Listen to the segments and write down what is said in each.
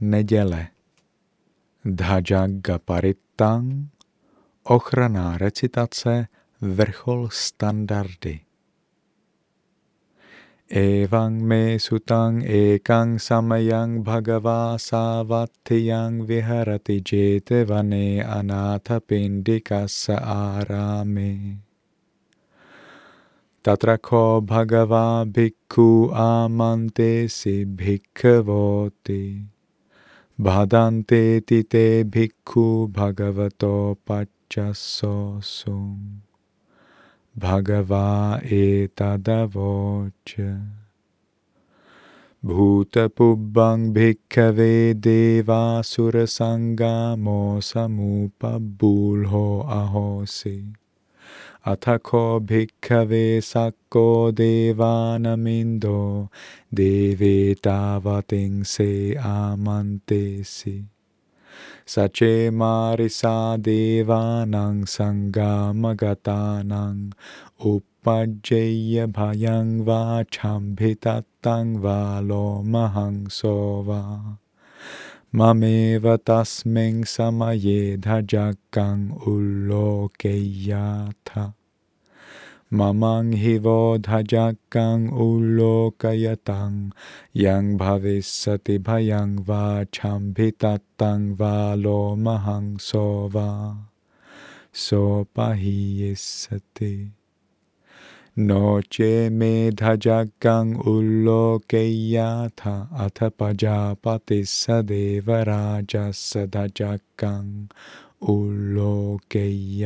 neděle. Dhajaga Paritang, ochranná recitace, vrchol standardy. Evang me sutang ekang samayang bhagava savatiyang viharati jetevane anatha pindikasa arame. Tatrako bhagava bhikkhu amante si bhikkhavoti. Bhadante tite bhikkhu bhagavato pachasosum. Bhagava etadavocha. Bhuta pubbang bhikkhave deva surasangamo Atako bhikkhave sakko devanamindo deve tavating se amantesi. Sache marisa devanang sangamagatanang uppajjaya bhayang vachambhitatang valo mahang sova. Mameva tasming samaye dhajakang ullokeyatha. Mamang hivo dhajakang ulokayatang yang bhavissati bhayang vachambhitatang valo mahang sova. Sopahiyesati. नोचे मे धजगं उल्लोकेयाथा अथ प्रजापति स देवराज स धजगं उल्लोकेयाथा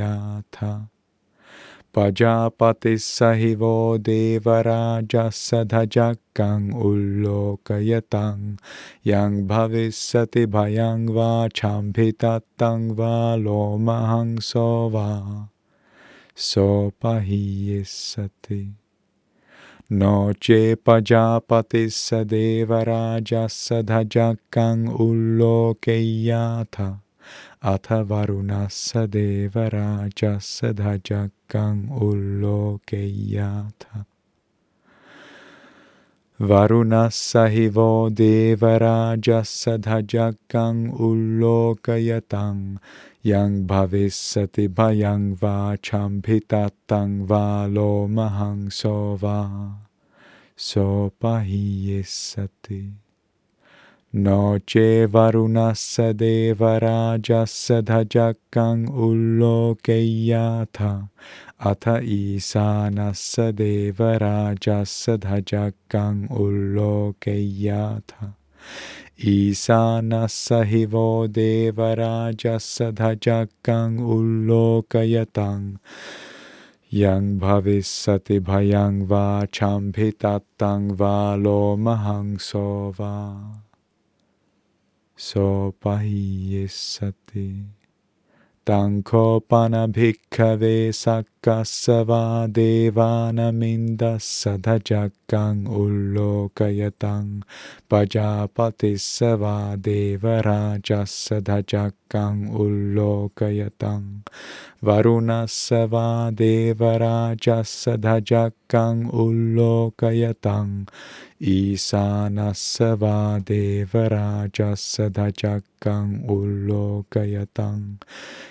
प्रजापति स हि वो देवराज स धजगं उल्लोकयतं यं भविष्यति भयं वा छम्भितत्तं वा लोमहंसो वा sopahiyesati. Noche pajapati sadevaraja sadhajakang ullokeyatha atha varunassa devarajassa dhajakang ullokeyatha. Varunassa hivo devarajassa dhajakang ullokayatang yang bhavissati bhayang vachambhitatang valo mahang so va so sova sopahiyesati. Noche varunassa devarajassa dhajakang ullokeyatha atha isanassa devarajassa dhajakang ullokeyatha ईशानस हिवो देवराजस धजकं उल्लोकयतं। यं भविष्यति भयं वा चम्भितत्तं वा लोमहंसो वा सोपह्यसति तं कोपनभिक्खवे सक् devana minda sadhajakang ullokayatang pajapatisava devaraja sadhajakang ullokayatang varunasava devaraja sadhajakang ullokayatang Isanasava devarajassa dhajakang ullokayatang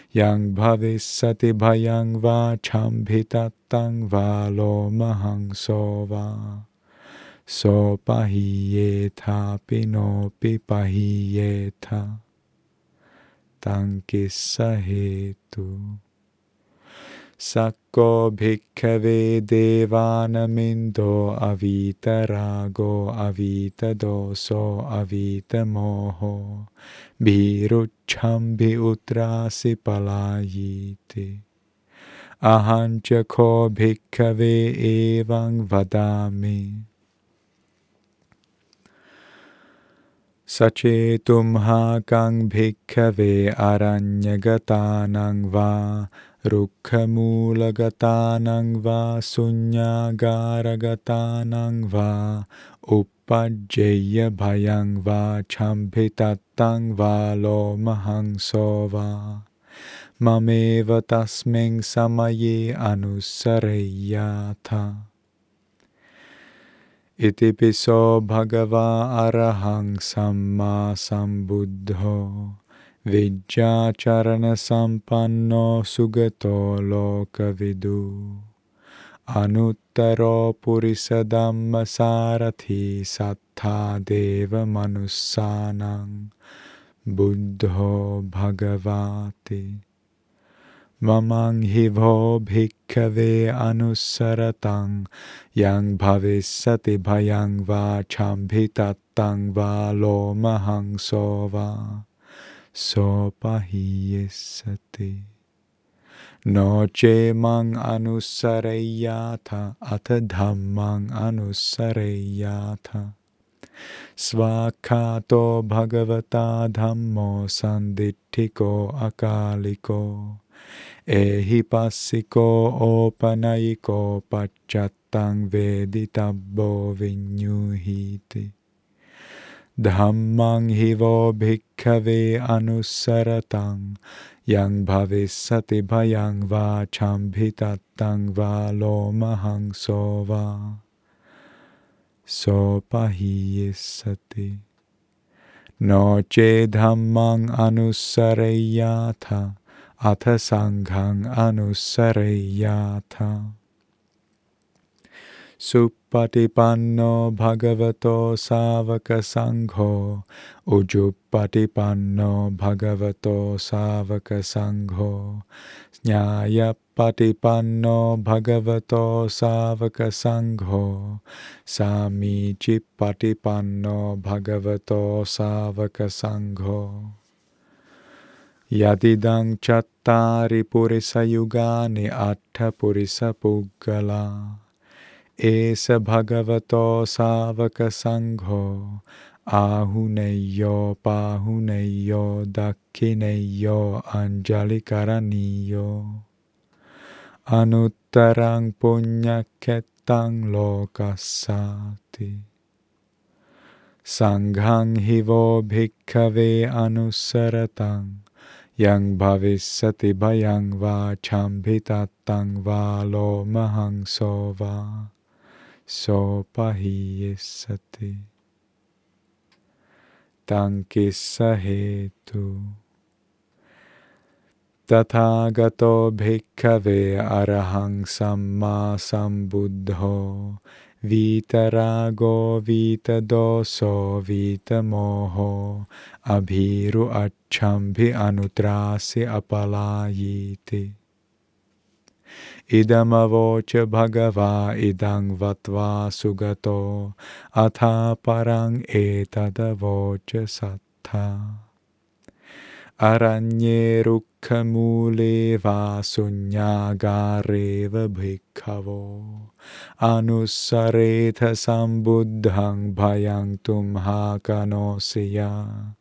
yang bhavisati bhayang va chambhitatang va lo mahang sova va so pahiyetha tankissa hetu Sakko bhikkhave devanamindo avita rago avita doso avita moho bhiruchambhi utrasi palayiti. Ahancha ko bhikkhave evang vadami. Sachetum kang bhikkhave aranyagatanang va रुखमूलगता वा शून्यागारगतानं वा उपज्जय्य भयं वा क्षम्भितत्तं वा लोमहंसो वा। ममेव पिशो भगवा अरहं सम्मा විජ්ජාචරණ සම්පන්නෝ සුගතෝ ලෝකවිදු අනුත්තරෝ පුරිස ධම්ම සාරති සත්තා දේව මනුස්සානං බුද්ධෝ භගවාති මමං හිවෝ භික්ඛවේ අනුස්සරතං යං භවිස්සති භයං වා ඡම්භිතත්තං වා ලෝමහංසෝ වා sova sopahiyesati. Noche mang anusarayata atha dhammang anusarayata. Svakato bhagavata dhammo sanditthiko akaliko. Ehipassiko opanayiko pachattang veditabbo vinyuhiti. Dhammang bhikkhave anusaratang yang bhavissati bhayang va chambhitattang va lomahang sova sopahiyesati. Noche dhammang anusarayata atha sanghang anusarayata. Suppatipanno bhagavato savaka sangho Ujupatipanno bhagavato savaka sangho Nyayapatipanno bhagavato savaka sangho Samicipatipanno bhagavato savaka sangho Yadidang chattari purisa yugani atta एस भगवत सवक संघो आहुनयो, पाहुनयो, दक्षिणयो अंजलिकरणीयो अनुत्तरं पुण्यक्षेत्रं लोकस्साति। सङ्घं हि वो भिखे अनुसरतं, यं भविष्यति भयं वा क्षम्भितत्तं लोमहंसो वा। Va lo mahang sova sopahiyesati tankissa hetu Tathagato bhikkhave arahang samma sambuddho Vitarago vitadoso vitamoho abhiru achambhi anutrasi apalayiti. Idamavocha bhagava idang vatva sugato atha parang etadavocha sattha. Aranye rukkhamule vasunyagareva bhikkhavo anusaretha sambuddhang bhayang tumhakanosya.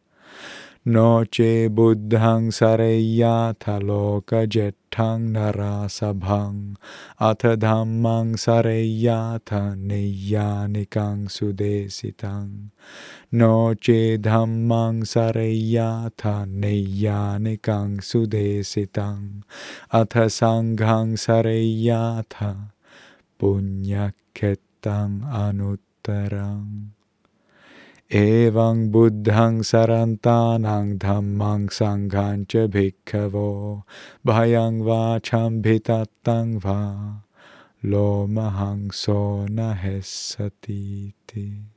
नोचे Buddha सरय्या थलोक जेठंग नरासभंग अथ धम सरय्या थ नैयानिकंग नोचे no चे धम सरय्या थ नैयानिकंग अथ संघ सरय्या थ पुण्यक्षेत्रं अनुत्तरम् एवं बुद्धं सरन्तानां धम्मं सङ्घं च भिक्खवो, भयं वा छम्भितत्तं वा लोमहंसो न हसतीति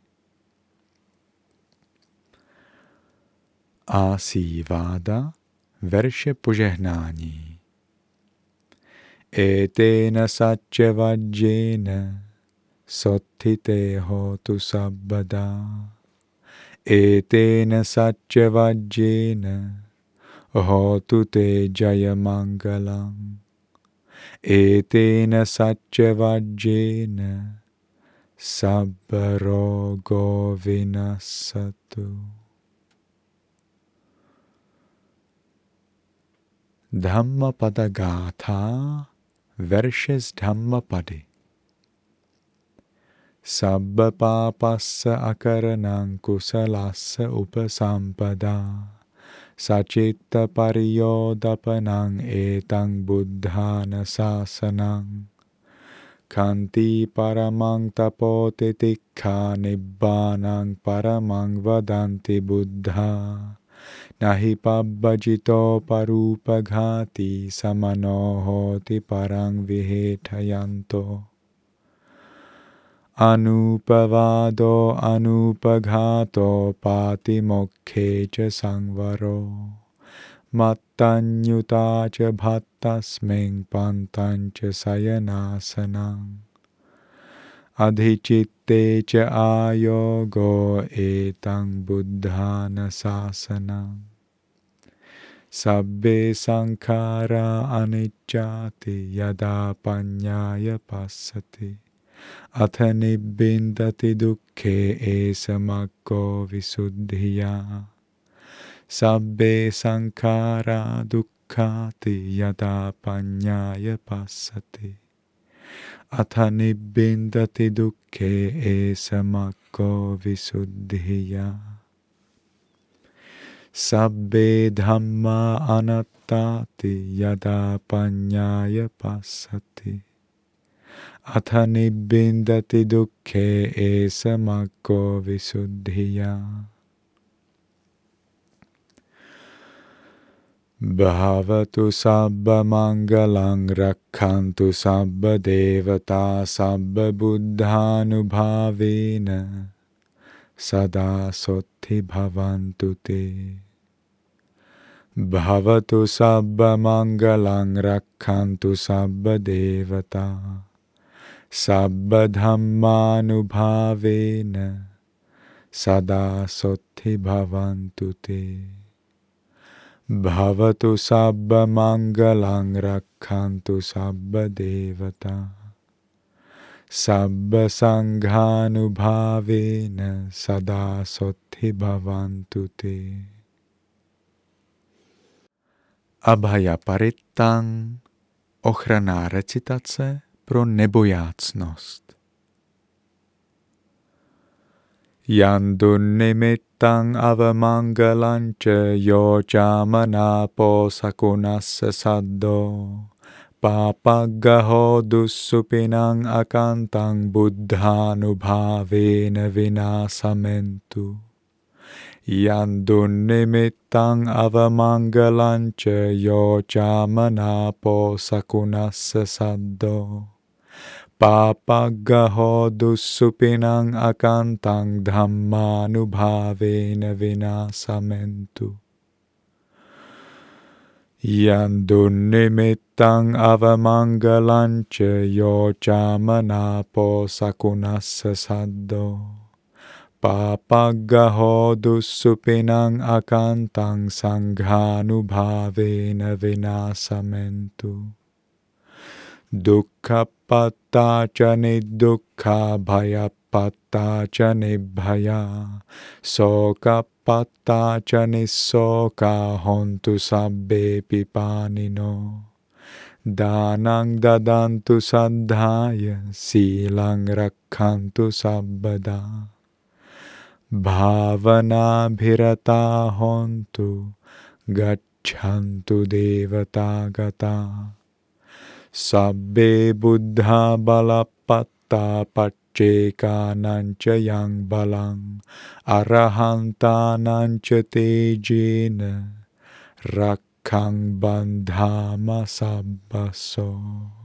आशीर्वाद वर्षपुजह्नानि। एतेन सच्च वज्येन सत्थिते होतु सर्वदा ඒතේන සච්ච වජ්ජේන හෝතු තේ ජය මංගලං ඒතේන සච්ච වජ්ජේන සබ්බ රෝගෝ විනස්සතු ධම්මපද ගාථා verses ධම්මපදේ Sachitta pariyodapanang etang buddhana sasanang. Kanti paramang tapote tikha nibbanang paramang vadanti buddha. Nahi pabbajito parupaghati samanohoti parang vihetayanto. Anupavado anupaghato patimokhe cha sangvaro. Mattanyuta cha bhattasming pantancha sayanasanam. Adhichitte cha ayogo etang buddhana sasanam. Sabbe sankhara anicchati yada panyaya passati. Atha nibbindati dukkhe esamakko visuddhiya. Sabbe sankhara dukkhati yada panyaya passati. Atha nibbindati dukkhe esamakko visuddhiya. Sabbe dhamma anattati yada panyaya passati. Atha nibbindati dukkhe esamakko visuddhiya. अथ निबिंदति दुखे S मको विशुद्धिया। भावतु सब मंगलं रखन्तु सब देवता सब बुद्धानुभावेन सदा सोत्थि भवन्तु ते। भवतु सब मंगलं रखन्तु सब देवता सबधमानुभावेन सदा सोत्थि भवन्तु ते। भवतु सब्बमङ्गलं रक्षन्तु सब्बदेवता। सब्बसङ्घानुभावेन सदा सोत्थि भवन्तु ते। अभयपरित्तां ओह्रनारचितत्स pro nebojácnost. Yandu nimittang avamangalanche yojamana po sakunassa saddo. Papaggaho dussupinang akantang buddhanubhavena vinasamentu. Yandu nimittang avamangalanche yojamana po sakunassa saddo. papagaho dusupinang akantang dhammanubhavena vinasamentu. Yandu nimittang avamangalanche yo chamanapo sakunasa saddo. Papagaho dusupinang akantang sanghanubhavena vinasamentu. Dukkha पत्ता च निदुख भय, पत्ता च निभया शोक पत्ता च निशोक हंतु सबे पिपानिनो। दानं ददन्तु सद्धाय शीलं रक्षन्तु सबदा भावनाभिरता हन्तु, गच्छन्तु देवतागता। Sabbe buddha balapatta pacceka nancha yang balang arahanta nancha tejena rakkang bandhama sabbaso.